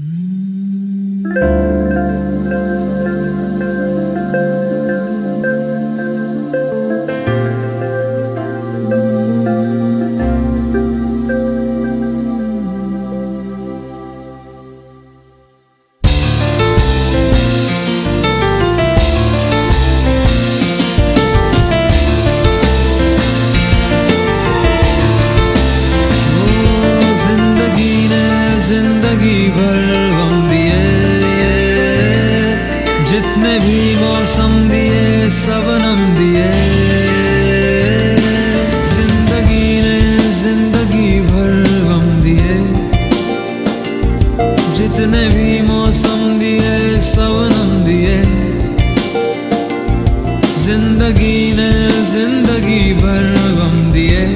ज़िंदगी जितने भी मौसम दिए सब नम दिए ज़िंदगी ने ज़िंदगी भर गम दिए जितने भी मौसम दिए सबनम दिए ज़िंदगी ने ज़िंदगी भर गम दिए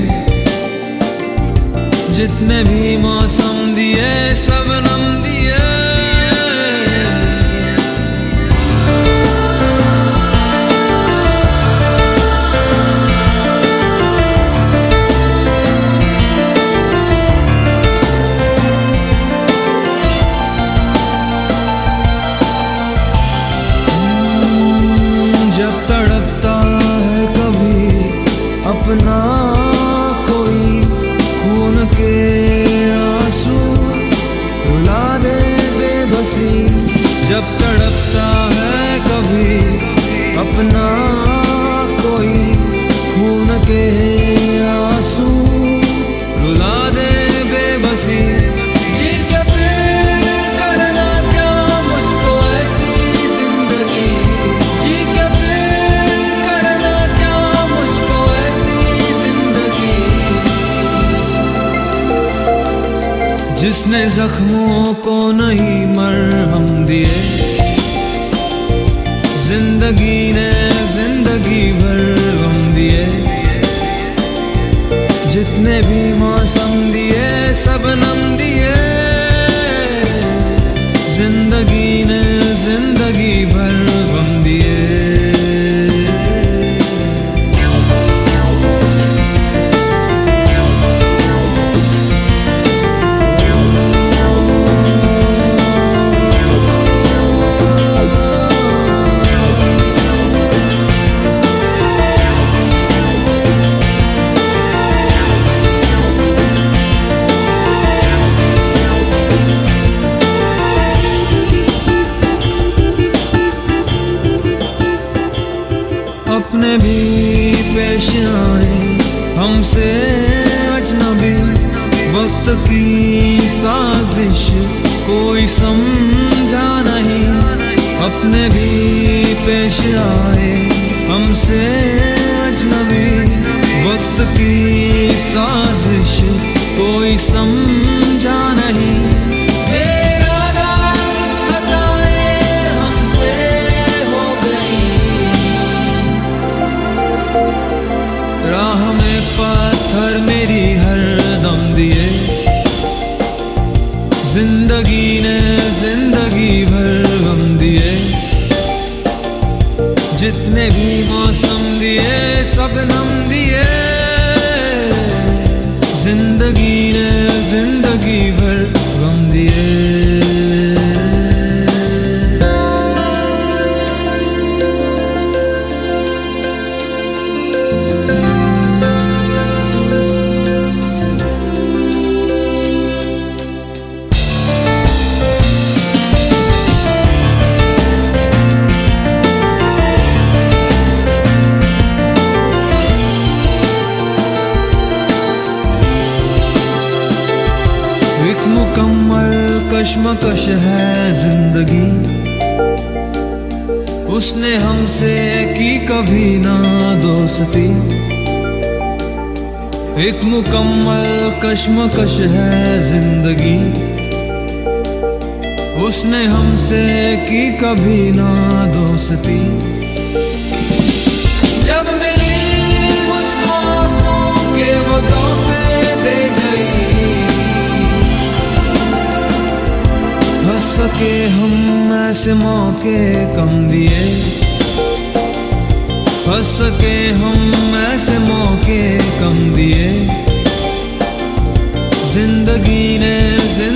जितने भी मौसम दिए सब के आँसू रुला दे बेबसी। जी के करना क्या मुझको ऐसी ज़िंदगी? जी के करना क्या मुझको ऐसी ज़िंदगी? जिसने जख्मों को नहीं मरहम दिए, ज़िंदगी ने ज़िंदगी भर ज़िंदगी अपने भी पेश आए। हमसे अजनबी वक्त की साजिश। कोई समझा नहीं, अपने भी पेश आए। हमसे अजनबी वक्त की साजिश। कोई समझा पत्थर मेरी हर दम दिए। ज़िंदगी ने ज़िंदगी भर गम दिए। जितने भी मौसम दिए, सब नम दिए। कश्मकश है ज़िंदगी। उसने हमसे की कभी ना दोस्ती। एक मुकम्मल कश्मकश है ज़िंदगी। उसने हमसे की कभी ना दोस्ती। ऐसे मौके कम दिए। हंस सके हम ऐसे मौके कम दिए। ज़िंदगी ने ज़िंदगी